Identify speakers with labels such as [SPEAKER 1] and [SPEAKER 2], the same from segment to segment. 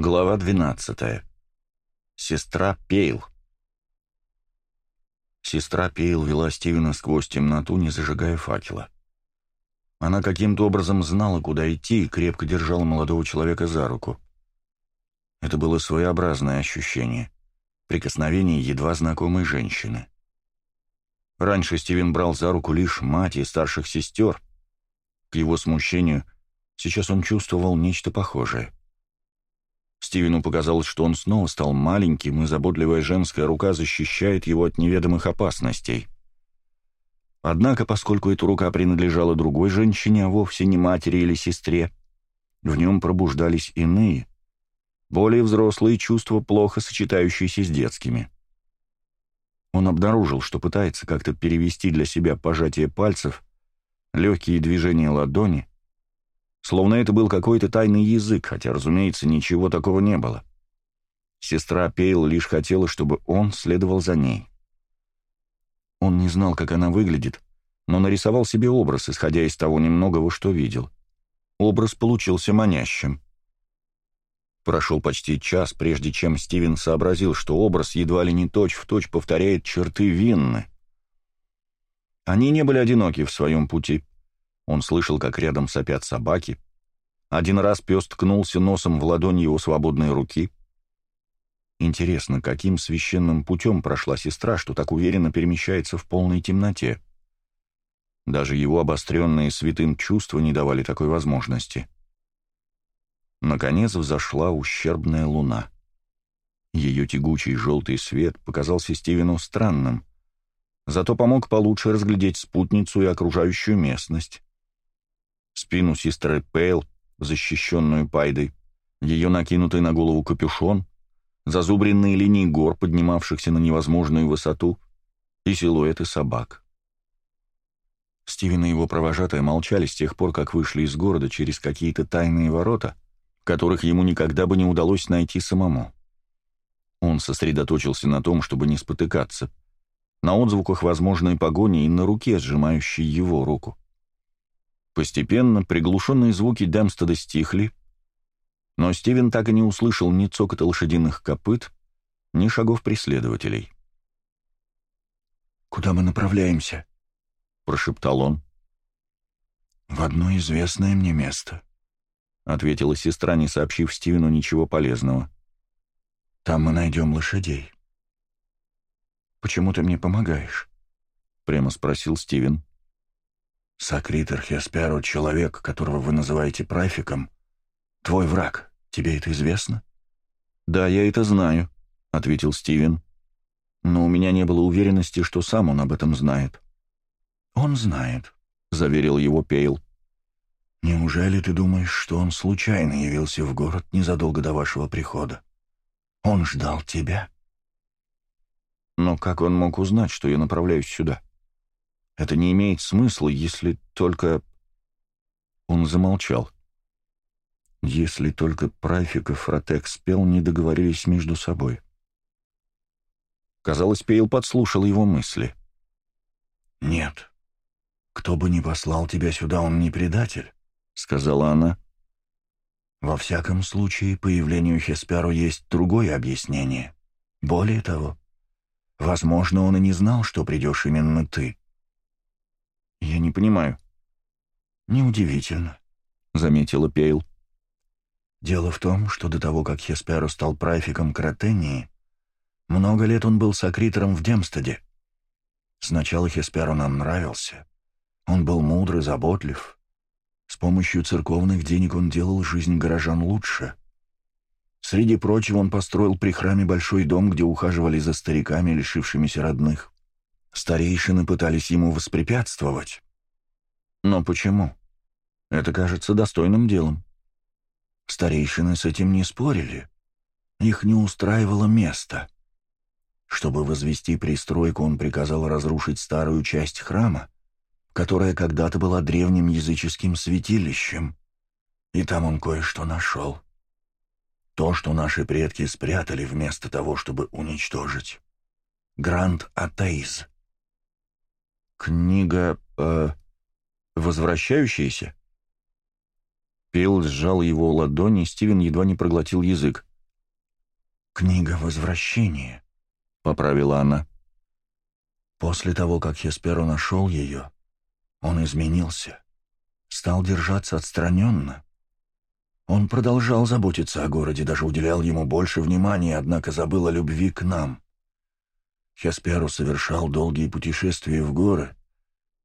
[SPEAKER 1] Глава 12. Сестра Пейл. Сестра Пейл вела Стивена сквозь темноту, не зажигая факела. Она каким-то образом знала, куда идти, и крепко держала молодого человека за руку. Это было своеобразное ощущение. Прикосновение едва знакомой женщины. Раньше Стивен брал за руку лишь мать и старших сестер. К его смущению, сейчас он чувствовал нечто похожее. Стивену показалось, что он снова стал маленьким, и заботливая женская рука защищает его от неведомых опасностей. Однако, поскольку эта рука принадлежала другой женщине, а вовсе не матери или сестре, в нем пробуждались иные, более взрослые чувства, плохо сочетающиеся с детскими. Он обнаружил, что пытается как-то перевести для себя пожатие пальцев, легкие движения ладони, Словно это был какой-то тайный язык, хотя, разумеется, ничего такого не было. Сестра Пейл лишь хотела, чтобы он следовал за ней. Он не знал, как она выглядит, но нарисовал себе образ, исходя из того немногого, что видел. Образ получился манящим. Прошел почти час, прежде чем Стивен сообразил, что образ едва ли не точь-в-точь точь повторяет черты Винны. Они не были одиноки в своем пути. Он слышал, как рядом сопят собаки, один раз пес ткнулся носом в ладонь его свободной руки. Интересно, каким священным путем прошла сестра, что так уверенно перемещается в полной темноте? Даже его обостренные святым чувства не давали такой возможности. Наконец взошла ущербная луна. Ее тягучий желтый свет показался Стивену странным, зато помог получше разглядеть спутницу и окружающую местность. Спину сестры Пейл защищенную пайдой, ее накинутый на голову капюшон, зазубренные линии гор, поднимавшихся на невозможную высоту, и силуэты собак. Стивен и его провожатые молчали с тех пор, как вышли из города через какие-то тайные ворота, которых ему никогда бы не удалось найти самому. Он сосредоточился на том, чтобы не спотыкаться, на отзвуках возможной погони и на руке, сжимающей его руку. Постепенно приглушенные звуки Дэмстеда стихли, но Стивен так и не услышал ни цокота лошадиных копыт, ни шагов преследователей.
[SPEAKER 2] «Куда мы направляемся?» — прошептал он. «В одно известное мне место», — ответила сестра, не сообщив Стивену ничего полезного. «Там мы найдем лошадей». «Почему ты мне помогаешь?» — прямо спросил Стивен. Сокритер Хесперо — человек, которого вы называете прафиком. Твой враг. Тебе это известно?»
[SPEAKER 1] «Да, я это знаю», — ответил Стивен. «Но у меня не было уверенности, что сам он об этом знает».
[SPEAKER 2] «Он знает», —
[SPEAKER 1] заверил его Пейл.
[SPEAKER 2] «Неужели ты думаешь, что он случайно явился в город незадолго до вашего прихода? Он ждал тебя».
[SPEAKER 1] «Но как он мог узнать, что я направляюсь сюда?» Это не имеет смысла, если только...» Он замолчал. Если только Прафик и Фротек спел, не договорились между собой. Казалось, Пейл подслушал его мысли.
[SPEAKER 2] «Нет. Кто бы ни послал тебя сюда, он не предатель», — сказала она. «Во всяком случае, появлению Хесперу есть другое объяснение. Более того, возможно, он и не знал, что придешь именно ты».
[SPEAKER 1] «Я не понимаю».
[SPEAKER 2] «Неудивительно», — заметила Пейл. «Дело в том, что до того, как Хесперо стал прайфиком Кратении, много лет он был сокритором в Демстаде. Сначала Хесперо нам нравился. Он был мудр и заботлив. С помощью церковных денег он делал жизнь горожан лучше. Среди прочего он построил при храме большой дом, где ухаживали за стариками, лишившимися родных. Старейшины пытались ему воспрепятствовать.
[SPEAKER 1] Но почему? Это кажется достойным делом.
[SPEAKER 2] Старейшины с этим не спорили. Их не устраивало место. Чтобы возвести пристройку, он приказал разрушить старую часть храма, которая когда-то была древним языческим святилищем. И там он кое-что нашел. То, что наши предки спрятали вместо того, чтобы уничтожить. Гранд Атеиз.
[SPEAKER 1] «Книга... Э, возвращающаяся?» Пил сжал его ладони, Стивен едва не проглотил язык.
[SPEAKER 2] «Книга возвращения», — поправила она. «После того, как Хесперо нашел ее, он изменился, стал держаться отстраненно. Он продолжал заботиться о городе, даже уделял ему больше внимания, однако забыл о любви к нам. Хесперу совершал долгие путешествия в горы,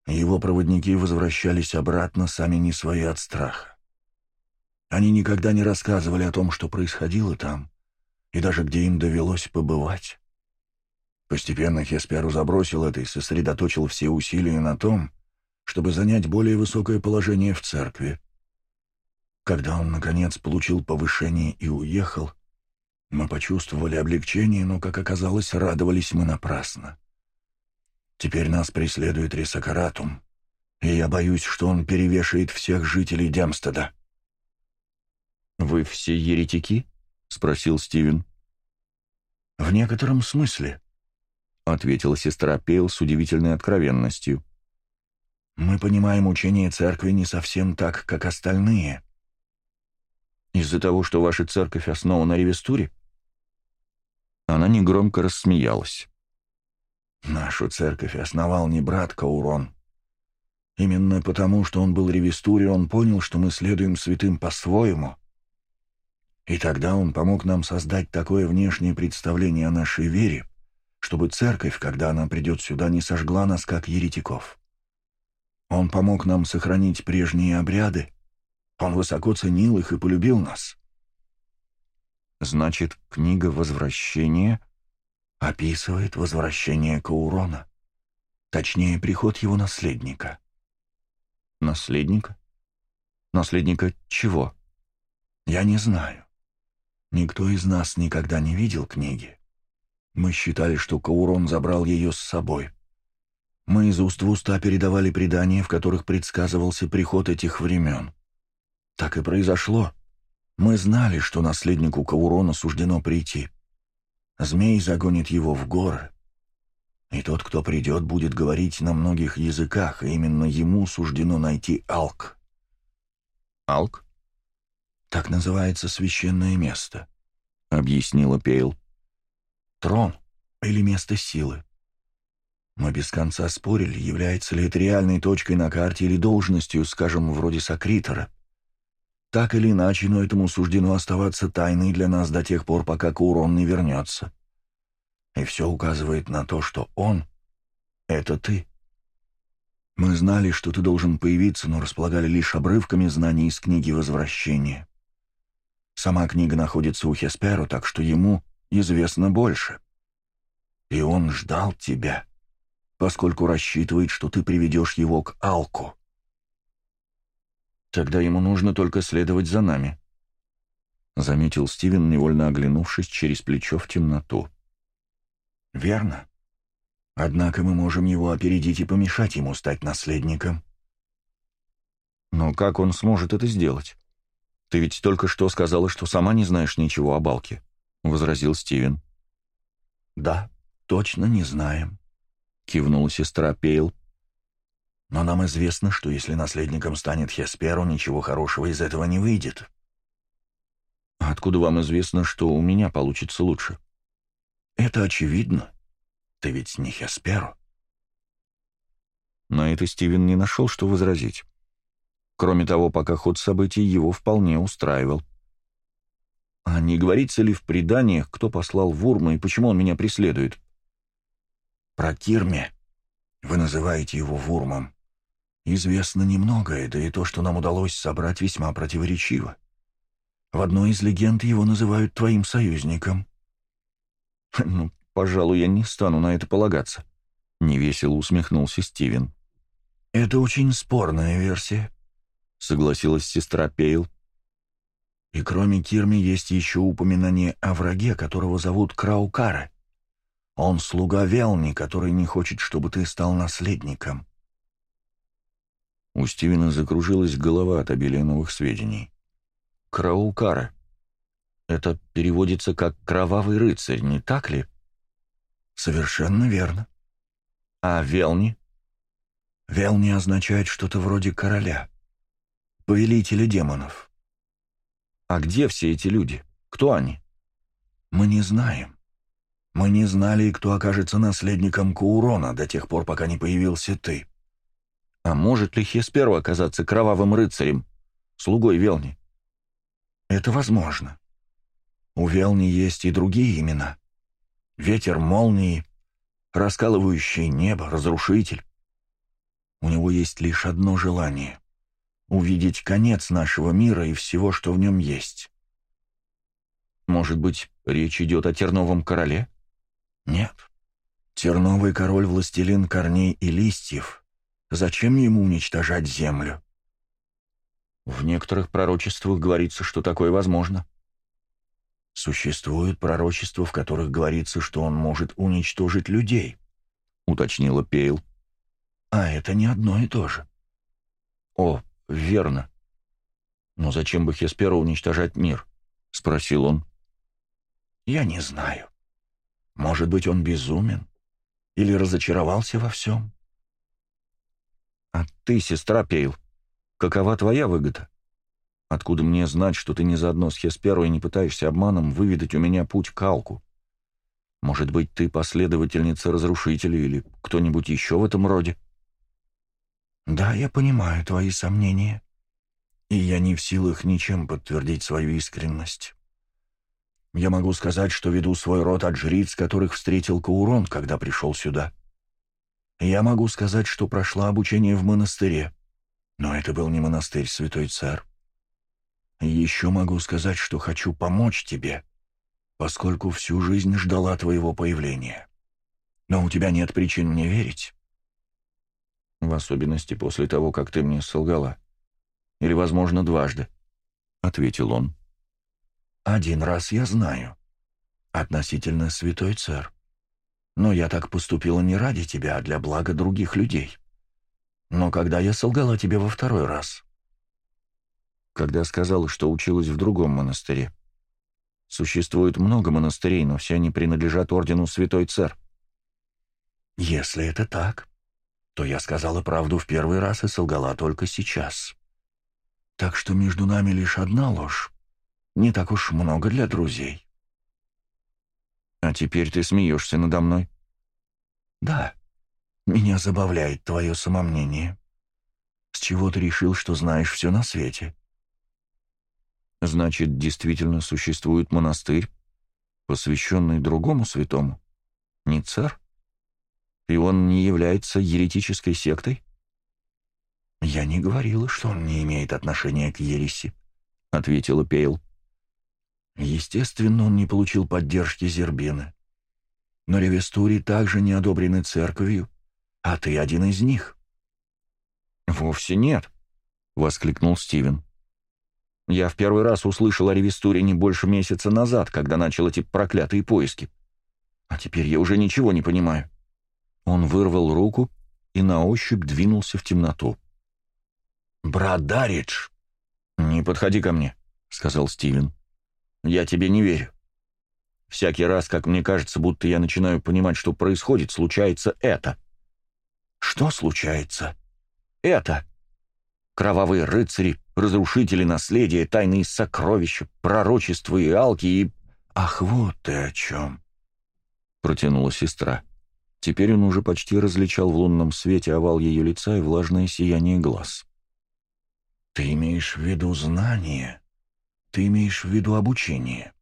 [SPEAKER 2] его проводники возвращались обратно, сами не свои от страха. Они никогда не рассказывали о том, что происходило там, и даже где им довелось побывать. Постепенно Хесперу забросил это и сосредоточил все усилия на том, чтобы занять более высокое положение в церкви. Когда он, наконец, получил повышение и уехал, мы почувствовали облегчение, но, как оказалось, радовались мы напрасно. Теперь нас преследует Рисакаратум, и я боюсь, что он перевешает всех жителей Демстеда.
[SPEAKER 1] «Вы все еретики?» — спросил Стивен.
[SPEAKER 2] «В некотором смысле», — ответила сестра Пейл с удивительной откровенностью. «Мы понимаем учение церкви не совсем так, как остальные».
[SPEAKER 1] «Из-за того, что ваша церковь основана на ревестуре?» Она негромко рассмеялась.
[SPEAKER 2] «Нашу церковь основал не брат Каурон. Именно потому, что он был ревестуре, он понял, что мы следуем святым по-своему. И тогда он помог нам создать такое внешнее представление о нашей вере, чтобы церковь, когда она придет сюда, не сожгла нас, как еретиков. Он помог нам сохранить прежние обряды, он высоко ценил их и полюбил нас.
[SPEAKER 1] Значит, книга «Возвращение»
[SPEAKER 2] описывает возвращение Каурона. Точнее, приход его наследника.
[SPEAKER 1] Наследника? Наследника чего?
[SPEAKER 2] Я не знаю. Никто из нас никогда не видел книги. Мы считали, что Каурон забрал ее с собой. Мы из уст в уста передавали предания, в которых предсказывался приход этих времен. Так и произошло. — мы знали, что наследнику Каурона суждено прийти. Змей загонит его в горы. И тот, кто придет, будет говорить на многих языках, и именно ему суждено найти Алк.
[SPEAKER 1] Алк?
[SPEAKER 2] Так называется священное место, —
[SPEAKER 1] объяснила Пейл.
[SPEAKER 2] Трон или место силы. Мы без конца спорили, является ли это реальной точкой на карте или должностью, скажем, вроде Сокритора. Так или иначе, но этому суждено оставаться тайной для нас до тех пор, пока Курон не вернется. И все указывает на то, что он — это ты. Мы знали, что ты должен появиться, но располагали лишь обрывками знаний из книги «Возвращение». Сама книга находится у Хесперу, так что ему известно больше. И он ждал тебя, поскольку рассчитывает, что ты приведешь его к Алку.
[SPEAKER 1] Тогда ему нужно только следовать за нами», — заметил Стивен, невольно оглянувшись через плечо в темноту.
[SPEAKER 2] «Верно. Однако мы можем его опередить и помешать ему стать наследником».
[SPEAKER 1] «Но как он сможет это сделать? Ты ведь только что сказала, что сама не знаешь ничего о Балке», — возразил Стивен.
[SPEAKER 2] «Да, точно не знаем», —
[SPEAKER 1] кивнула сестра Пейл,
[SPEAKER 2] но нам известно, что если наследником станет Хесперу, ничего хорошего из этого не выйдет.
[SPEAKER 1] А откуда вам известно, что у меня получится лучше?
[SPEAKER 2] Это очевидно. Ты ведь не Хесперу.
[SPEAKER 1] На это Стивен не нашел, что возразить. Кроме того, пока ход событий его вполне устраивал. А не говорится ли в преданиях, кто послал Вурма и почему он меня преследует?
[SPEAKER 2] Про Кирме. Вы называете его Вурмом. Известно немногое, да и то, что нам удалось собрать, весьма противоречиво. В одной из легенд его называют твоим союзником.
[SPEAKER 1] «Ну, пожалуй, я не стану на это полагаться», — невесело усмехнулся Стивен.
[SPEAKER 2] «Это очень спорная версия», — согласилась сестра Пейл. «И кроме Кирми есть еще упоминание о враге, которого зовут Краукара. Он слуга Велни, который не хочет, чтобы ты стал наследником».
[SPEAKER 1] У Стивена закружилась голова от обилия новых сведений. «Краулкара. Это переводится как «кровавый рыцарь», не так ли?»
[SPEAKER 2] «Совершенно верно».
[SPEAKER 1] «А Велни?»
[SPEAKER 2] «Велни означает что-то вроде короля, повелителя демонов».
[SPEAKER 1] «А где все эти люди? Кто они?»
[SPEAKER 2] «Мы не знаем. Мы не знали, кто окажется наследником Каурона до тех пор, пока не появился ты».
[SPEAKER 1] А может ли Хесперу оказаться кровавым рыцарем, слугой Велни?
[SPEAKER 2] Это возможно. У Велни есть и другие имена. Ветер молнии, раскалывающее небо, разрушитель. У него есть лишь одно желание — увидеть конец нашего мира и всего, что в нем есть.
[SPEAKER 1] Может быть, речь идет о Терновом короле?
[SPEAKER 2] Нет. Терновый король — властелин корней и листьев — Зачем ему уничтожать землю?
[SPEAKER 1] В некоторых пророчествах говорится, что такое возможно.
[SPEAKER 2] Существуют пророчества, в которых говорится, что он может уничтожить людей, уточнила Пейл. А это не одно и то же.
[SPEAKER 1] О, верно. Но зачем бы Хесперу уничтожать мир? спросил он.
[SPEAKER 2] Я не знаю. Может быть, он безумен или разочаровался во всем?
[SPEAKER 1] «А ты, сестра Пейл, какова твоя выгода? Откуда мне знать, что ты не заодно с хесперой не пытаешься обманом выведать у меня путь к Алку? Может быть, ты последовательница разрушителей или кто-нибудь еще в этом роде?»
[SPEAKER 2] «Да, я понимаю твои сомнения, и я не в силах ничем подтвердить свою искренность. Я могу сказать, что веду свой род от жриц, которых встретил Каурон, когда пришел сюда. Я могу сказать, что прошла обучение в монастыре, но это был не монастырь, святой царь. Еще могу сказать, что хочу помочь тебе, поскольку всю жизнь ждала твоего появления. Но у тебя нет причин мне верить.
[SPEAKER 1] В особенности после того, как ты мне солгала. Или, возможно, дважды, — ответил он.
[SPEAKER 2] Один раз я знаю. Относительно святой царь. Но я так поступила не ради тебя, а для блага других людей. Но когда я солгала тебе во второй раз?
[SPEAKER 1] Когда сказала, что училась в другом монастыре. Существует много монастырей, но все они принадлежат ордену Святой Цер.
[SPEAKER 2] Если это так, то я сказала правду в первый раз и солгала только сейчас. Так что между нами лишь одна ложь. Не так уж много для друзей.
[SPEAKER 1] А теперь ты смеешься надо мной.
[SPEAKER 2] Да, меня забавляет твое самомнение. С чего ты решил, что знаешь все на свете?
[SPEAKER 1] Значит, действительно существует монастырь, посвященный другому святому, не цар? И он не является еретической сектой?
[SPEAKER 2] Я не говорила, что он не имеет отношения к ереси, —
[SPEAKER 1] ответила Пейл.
[SPEAKER 2] Естественно, он не получил поддержки Зербины. Но ревестури также не одобрены церковью, а ты один из них».
[SPEAKER 1] «Вовсе нет», — воскликнул Стивен. «Я в первый раз услышал о ревестуре не больше месяца назад, когда начал эти проклятые поиски. А теперь я уже ничего не понимаю». Он вырвал руку и на ощупь двинулся в темноту.
[SPEAKER 2] «Брат Даридж!»
[SPEAKER 1] «Не подходи ко мне», — сказал Стивен. Я тебе не верю. Всякий раз, как мне кажется, будто я начинаю понимать, что происходит, случается это.
[SPEAKER 2] Что случается?
[SPEAKER 1] Это. Кровавые рыцари, разрушители наследия, тайные сокровища, пророчества и алки и...
[SPEAKER 2] Ах, вот ты о чем.
[SPEAKER 1] Протянула сестра. Теперь он уже почти различал в лунном свете овал ее лица и влажное сияние глаз.
[SPEAKER 2] «Ты имеешь в виду знания? Ты имеешь в виду обучение?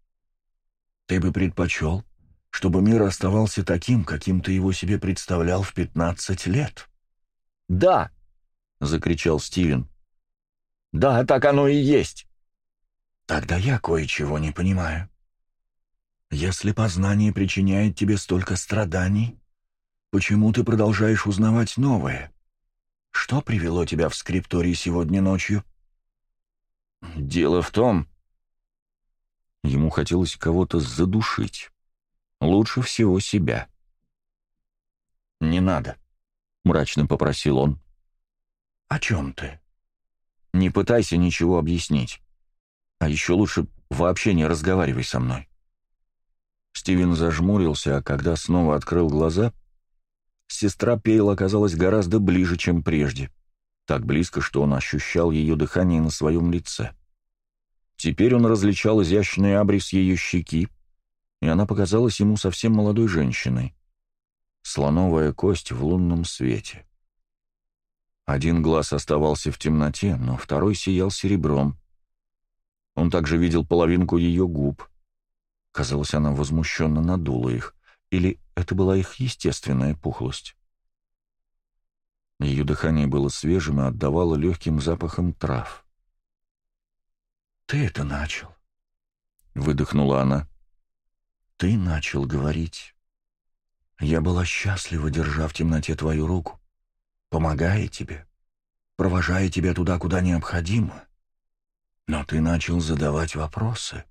[SPEAKER 2] Ты бы предпочел, чтобы мир оставался таким, каким ты его себе представлял в 15 лет.
[SPEAKER 1] «Да!» — закричал Стивен. «Да, так оно и есть!»
[SPEAKER 2] «Тогда я кое-чего не понимаю. Если познание причиняет тебе столько страданий, почему ты продолжаешь узнавать новое? Что привело тебя в скриптории сегодня ночью?»
[SPEAKER 1] «Дело в том», Ему хотелось кого-то задушить. Лучше всего себя. «Не надо», — мрачно попросил он.
[SPEAKER 2] «О чем ты?»
[SPEAKER 1] «Не пытайся ничего объяснить. А еще лучше вообще не разговаривай со мной». Стивен зажмурился, а когда снова открыл глаза, сестра Пейл оказалась гораздо ближе, чем прежде. Так близко, что он ощущал ее дыхание на своем лице. — Теперь он различал изящный абрис ее щеки, и она показалась ему совсем молодой женщиной. Слоновая кость в лунном свете. Один глаз оставался в темноте, но второй сиял серебром. Он также видел половинку ее губ. Казалось, она возмущенно надула их. Или это была их естественная пухлость? Ее дыхание было свежим и отдавало легким запахом трав
[SPEAKER 2] ты это начал», —
[SPEAKER 1] выдохнула она.
[SPEAKER 2] «Ты начал говорить. Я была счастлива, держа в темноте твою руку, помогая тебе, провожая тебя туда, куда необходимо. Но ты начал задавать вопросы.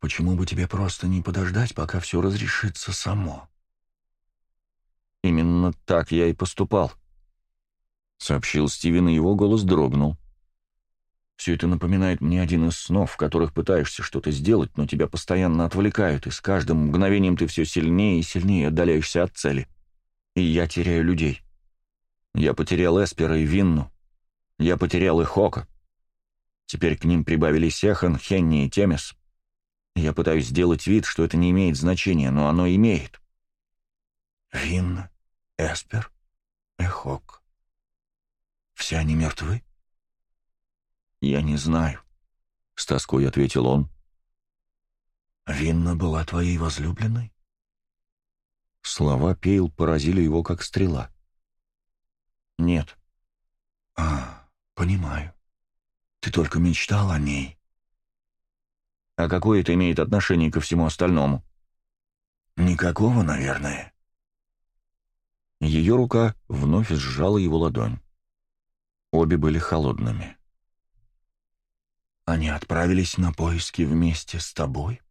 [SPEAKER 2] Почему бы тебе просто не подождать, пока все разрешится само?»
[SPEAKER 1] «Именно так я и поступал», — сообщил Стивен, и его голос дрогнул. Все это напоминает мне один из снов, в которых пытаешься что-то сделать, но тебя постоянно отвлекают, и с каждым мгновением ты все сильнее и сильнее отдаляешься от цели. И я теряю людей. Я потерял Эспера и Винну. Я потерял и Хока. Теперь к ним прибавились Эхан, Хенни и Темис. Я пытаюсь сделать вид, что это не имеет значения, но оно имеет.
[SPEAKER 2] Винна, Эспер, Эхок. Все они мертвы?
[SPEAKER 1] «Я не знаю», — с тоской ответил он.
[SPEAKER 2] «Винна была твоей возлюбленной?»
[SPEAKER 1] Слова Пейл поразили его, как стрела. «Нет».
[SPEAKER 2] «А, понимаю. Ты только мечтал о ней».
[SPEAKER 1] «А какое это имеет отношение ко всему остальному?»
[SPEAKER 2] «Никакого, наверное».
[SPEAKER 1] Ее рука вновь сжала его ладонь. Обе были холодными.
[SPEAKER 2] Они отправились на поиски вместе с тобой?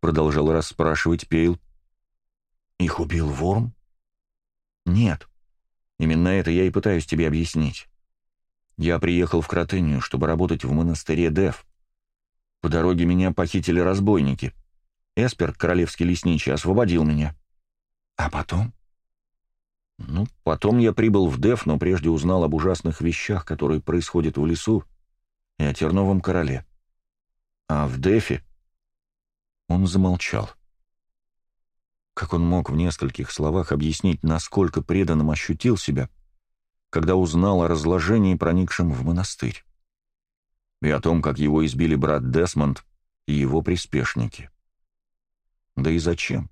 [SPEAKER 1] Продолжал расспрашивать Пейл.
[SPEAKER 2] Их убил Ворм?
[SPEAKER 1] Нет. Именно это я и пытаюсь тебе объяснить. Я приехал в Кротынию, чтобы работать в монастыре Дев. По дороге меня похитили разбойники. Эспер, королевский лесничий, освободил меня.
[SPEAKER 2] А потом?
[SPEAKER 1] Ну, потом я прибыл в Дев, но прежде узнал об ужасных вещах, которые происходят в лесу, и о Терновом короле. А в Дефе он замолчал. Как он мог в нескольких словах объяснить, насколько преданным ощутил себя, когда узнал о разложении, проникшем в монастырь, и о том, как его избили брат Десмонд и его приспешники. Да и зачем?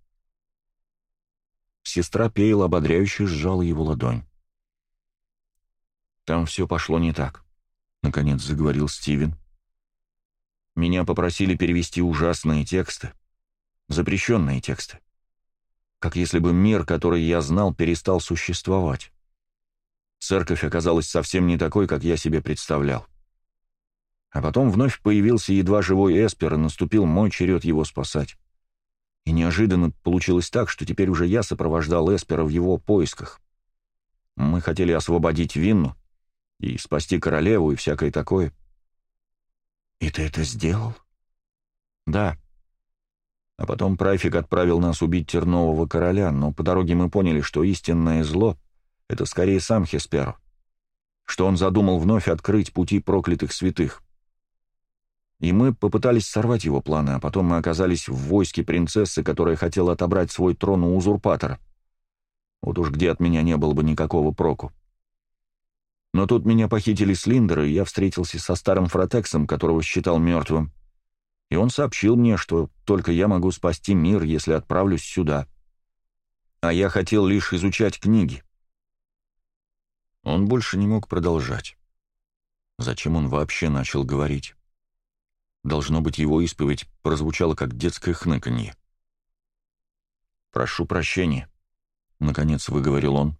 [SPEAKER 1] Сестра Пейл ободряюще сжала его ладонь. Там все пошло не так. — наконец заговорил Стивен. «Меня попросили перевести ужасные тексты, запрещенные тексты. Как если бы мир, который я знал, перестал существовать. Церковь оказалась совсем не такой, как я себе представлял. А потом вновь появился едва живой Эспер, и наступил мой черед его спасать. И неожиданно получилось так, что теперь уже я сопровождал Эспера в его поисках. Мы хотели освободить Винну, и спасти королеву и всякое такое.
[SPEAKER 2] И ты это сделал?
[SPEAKER 1] Да. А потом Прайфик отправил нас убить тернового короля, но по дороге мы поняли, что истинное зло — это скорее сам Хесперу, что он задумал вновь открыть пути проклятых святых. И мы попытались сорвать его планы, а потом мы оказались в войске принцессы, которая хотела отобрать свой трон у узурпатора. Вот уж где от меня не было бы никакого проку. — но тут меня похитили Слиндеры, и я встретился со старым Фротексом, которого считал мертвым. И он сообщил мне, что только я могу спасти мир, если отправлюсь сюда. А я хотел лишь изучать книги. Он больше не мог продолжать. Зачем он вообще начал говорить? Должно быть, его исповедь прозвучала как детское хныканье. «Прошу прощения», — наконец выговорил он.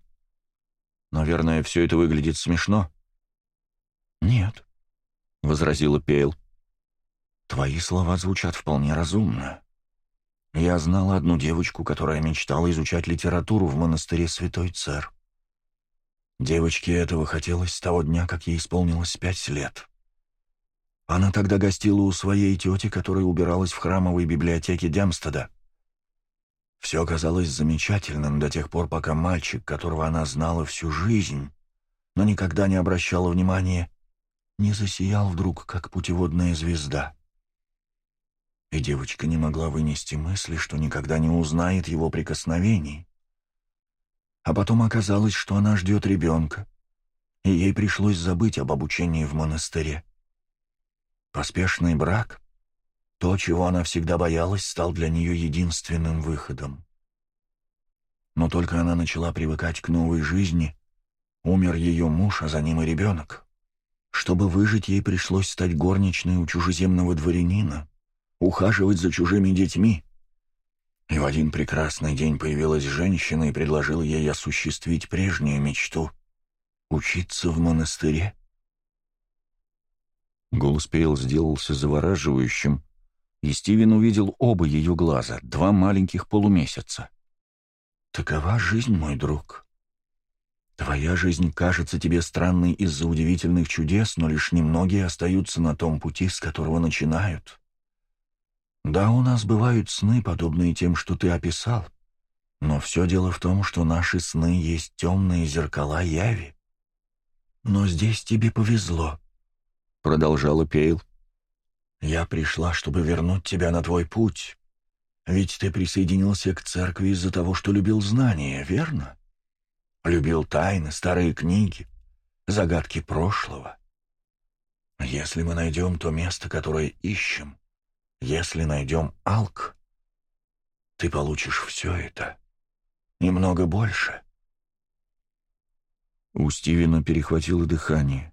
[SPEAKER 1] Наверное, все это выглядит смешно».
[SPEAKER 2] «Нет», — возразила
[SPEAKER 1] Пейл.
[SPEAKER 2] «Твои слова звучат вполне разумно. Я знала одну девочку, которая мечтала изучать литературу в монастыре Святой Цер. Девочке этого хотелось с того дня, как ей исполнилось пять лет. Она тогда гостила у своей тети, которая убиралась в храмовой библиотеке Демстеда. Все казалось замечательным до тех пор, пока мальчик, которого она знала всю жизнь, но никогда не обращала внимания, не засиял вдруг, как путеводная звезда. И девочка не могла вынести мысли, что никогда не узнает его прикосновений. А потом оказалось, что она ждет ребенка, и ей пришлось забыть об обучении в монастыре. Поспешный брак — то, чего она всегда боялась, стал для нее единственным выходом. Но только она начала привыкать к новой жизни, умер ее муж, а за ним и ребенок. Чтобы выжить, ей пришлось стать горничной у чужеземного дворянина, ухаживать за чужими детьми. И в один прекрасный день появилась женщина и предложила ей осуществить прежнюю мечту — учиться в монастыре.
[SPEAKER 1] Голос Пейл сделался завораживающим, и Стивен увидел оба ее глаза, два маленьких полумесяца.
[SPEAKER 2] «Такова жизнь, мой друг. Твоя жизнь кажется тебе странной из-за удивительных чудес, но лишь немногие остаются на том пути, с которого начинают. Да, у нас бывают сны, подобные тем, что ты описал, но все дело в том, что наши сны есть темные зеркала яви. Но здесь тебе повезло», — продолжала Пейл. Я пришла, чтобы вернуть тебя на твой путь. Ведь ты присоединился к церкви из-за того, что любил знания, верно? Любил тайны, старые книги, загадки прошлого. Если мы найдем то место, которое ищем, если найдем Алк, ты получишь все это. немного больше.
[SPEAKER 1] У Стивена перехватило дыхание.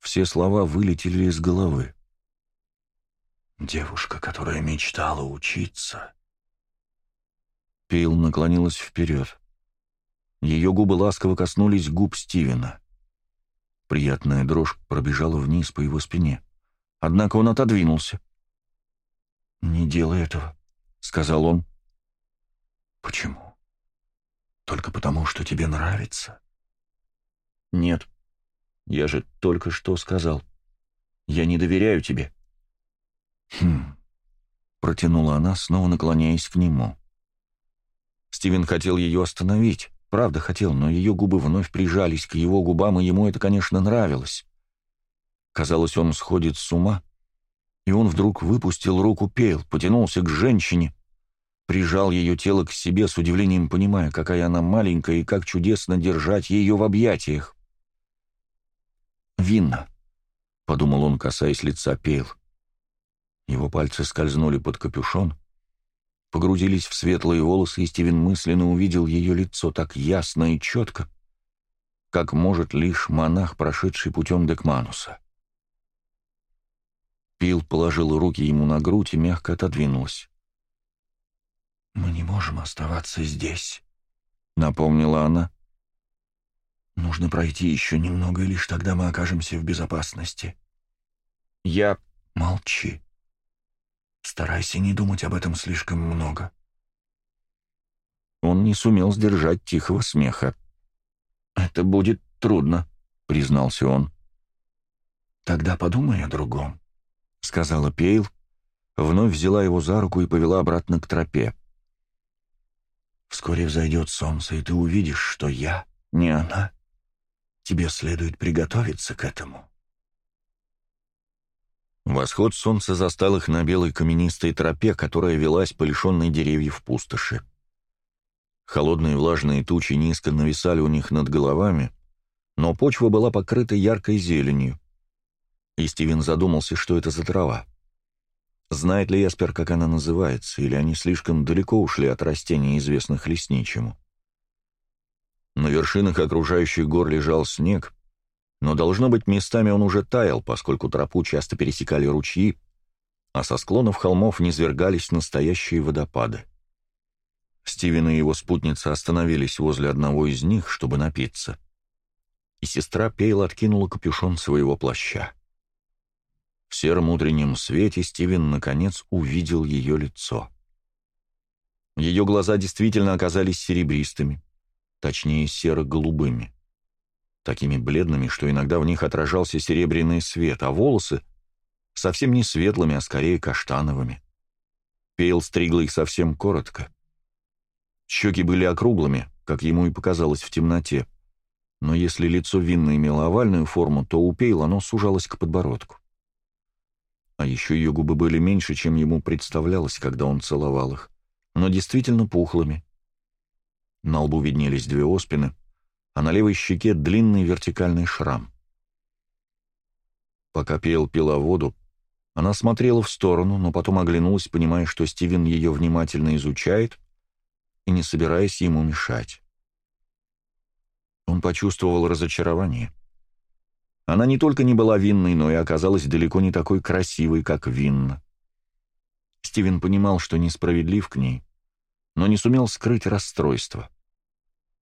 [SPEAKER 1] Все слова вылетели из головы.
[SPEAKER 2] Девушка, которая мечтала учиться.
[SPEAKER 1] Пил наклонилась вперед. Ее губы ласково коснулись губ Стивена. Приятная дрожь пробежала вниз по его спине. Однако он отодвинулся.
[SPEAKER 2] «Не делай этого», — сказал он. «Почему? Только потому, что тебе нравится?»
[SPEAKER 1] «Нет, я же только что сказал. Я не доверяю тебе».
[SPEAKER 2] «Хм...» — протянула она, снова наклоняясь к нему.
[SPEAKER 1] Стивен хотел ее остановить, правда хотел, но ее губы вновь прижались к его губам, и ему это, конечно, нравилось. Казалось, он сходит с ума, и он вдруг выпустил руку Пейл, потянулся к женщине, прижал ее тело к себе с удивлением, понимая, какая она маленькая и как чудесно держать ее в объятиях. «Винна», — подумал он, касаясь лица Пейл, — его пальцы скользнули под капюшон, погрузились в светлые волосы, и Стивен мысленно увидел ее лицо так ясно и четко, как может лишь монах, прошедший путем Декмануса. Пил положил руки ему на грудь и мягко отодвинулась.
[SPEAKER 2] «Мы не можем оставаться здесь», —
[SPEAKER 1] напомнила она.
[SPEAKER 2] «Нужно пройти еще немного, и лишь тогда мы окажемся в безопасности».
[SPEAKER 1] «Я...»
[SPEAKER 2] «Молчи», Старайся не думать об этом слишком много».
[SPEAKER 1] Он не сумел сдержать тихого смеха. «Это будет трудно», — признался он.
[SPEAKER 2] «Тогда подумай о другом», —
[SPEAKER 1] сказала Пейл, вновь взяла его за руку и повела обратно к тропе.
[SPEAKER 2] «Вскоре взойдет солнце, и ты увидишь, что я не она. Тебе следует приготовиться к этому».
[SPEAKER 1] Восход солнца застал их на белой каменистой тропе, которая велась по лишенной деревьев пустоши. Холодные влажные тучи низко нависали у них над головами, но почва была покрыта яркой зеленью. И Стивен задумался, что это за трава. Знает ли Яспер, как она называется, или они слишком далеко ушли от растений, известных лесничему? На вершинах окружающих гор лежал снег, но, должно быть, местами он уже таял, поскольку тропу часто пересекали ручьи, а со склонов холмов низвергались настоящие водопады. Стивен и его спутница остановились возле одного из них, чтобы напиться. И сестра Пейл откинула капюшон своего плаща. В сером утреннем свете Стивен, наконец, увидел ее лицо. Ее глаза действительно оказались серебристыми, точнее, серо-голубыми такими бледными, что иногда в них отражался серебряный свет, а волосы совсем не светлыми, а скорее каштановыми. Пейл стригла их совсем коротко. Щеки были округлыми, как ему и показалось в темноте, но если лицо Винны имело овальную форму, то у Пейла оно сужалось к подбородку. А еще ее губы были меньше, чем ему представлялось, когда он целовал их, но действительно пухлыми. На лбу виднелись две оспины — а на левой щеке длинный вертикальный шрам. Пока пел пила воду, она смотрела в сторону, но потом оглянулась, понимая, что Стивен ее внимательно изучает и не собираясь ему мешать. Он почувствовал разочарование. Она не только не была винной, но и оказалась далеко не такой красивой, как винна. Стивен понимал, что несправедлив к ней, но не сумел скрыть расстройство.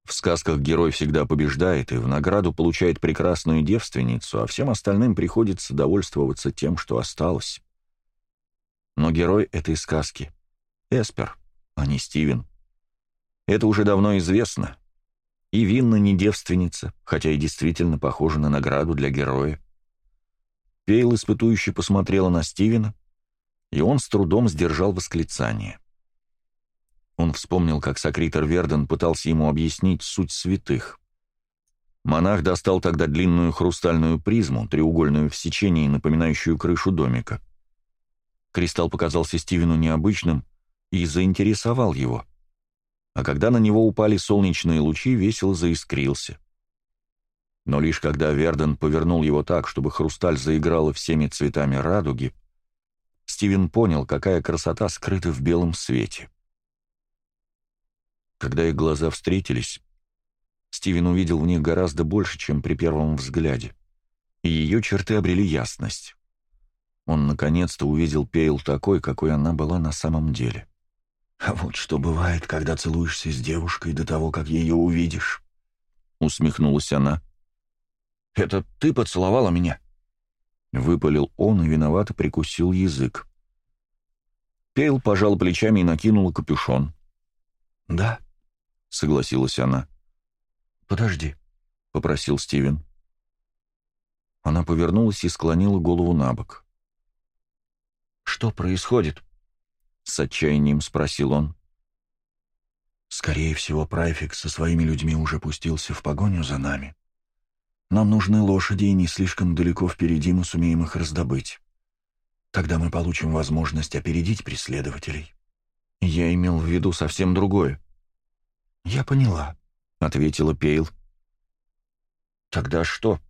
[SPEAKER 1] В сказках герой всегда побеждает и в награду получает прекрасную девственницу, а всем остальным приходится довольствоваться тем, что осталось. Но герой этой сказки — Эспер, а не Стивен. Это уже давно известно. И Винна не девственница, хотя и действительно похожа на награду для героя. Пейл испытующе посмотрела на Стивена, и он с трудом сдержал восклицание. Он вспомнил, как сокритор Верден пытался ему объяснить суть святых. Монах достал тогда длинную хрустальную призму, треугольную в сечении, напоминающую крышу домика. Кристалл показался Стивену необычным и заинтересовал его. А когда на него упали солнечные лучи, весело заискрился. Но лишь когда Верден повернул его так, чтобы хрусталь заиграла всеми цветами радуги, Стивен понял, какая красота скрыта в белом свете. Когда их глаза встретились, Стивен увидел в них гораздо больше, чем при первом взгляде, и ее черты обрели ясность. Он наконец-то увидел Пейл такой, какой она была на самом деле. «А вот что бывает, когда целуешься с девушкой до того, как ее увидишь», — усмехнулась она. «Это ты поцеловала меня?» Выпалил он и виновато прикусил язык. Пейл пожал плечами и накинула капюшон. «Да», — согласилась она. «Подожди», — попросил Стивен. Она повернулась и склонила голову на бок. «Что происходит?» — с отчаянием спросил он. «Скорее всего, Прайфик со своими людьми уже пустился в погоню за нами. Нам нужны лошади, и не слишком далеко впереди мы сумеем их раздобыть. Тогда мы получим возможность опередить преследователей». «Я имел в виду совсем другое», «Я поняла», — ответила Пейл. «Тогда что?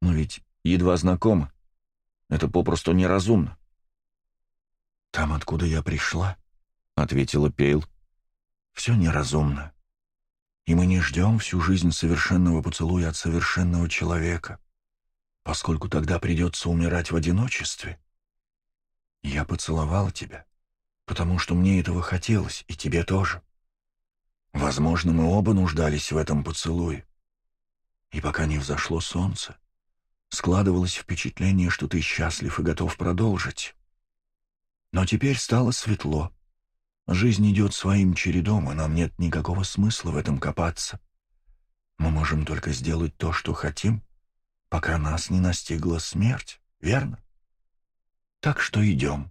[SPEAKER 1] Мы ведь едва знакомы. Это попросту неразумно». «Там, откуда я пришла», — ответила Пейл, — «все неразумно. И мы не ждем всю жизнь совершенного поцелуя от совершенного человека, поскольку тогда придется умирать в одиночестве. Я поцеловала тебя, потому что мне этого хотелось, и тебе тоже. Возможно, мы оба нуждались в этом поцелуе. И пока не взошло солнце, складывалось впечатление, что ты счастлив и готов продолжить. Но теперь стало светло. Жизнь идет своим чередом, и нам нет никакого смысла в этом копаться. Мы можем только сделать то, что хотим, пока нас не настигла смерть, верно? Так что идем.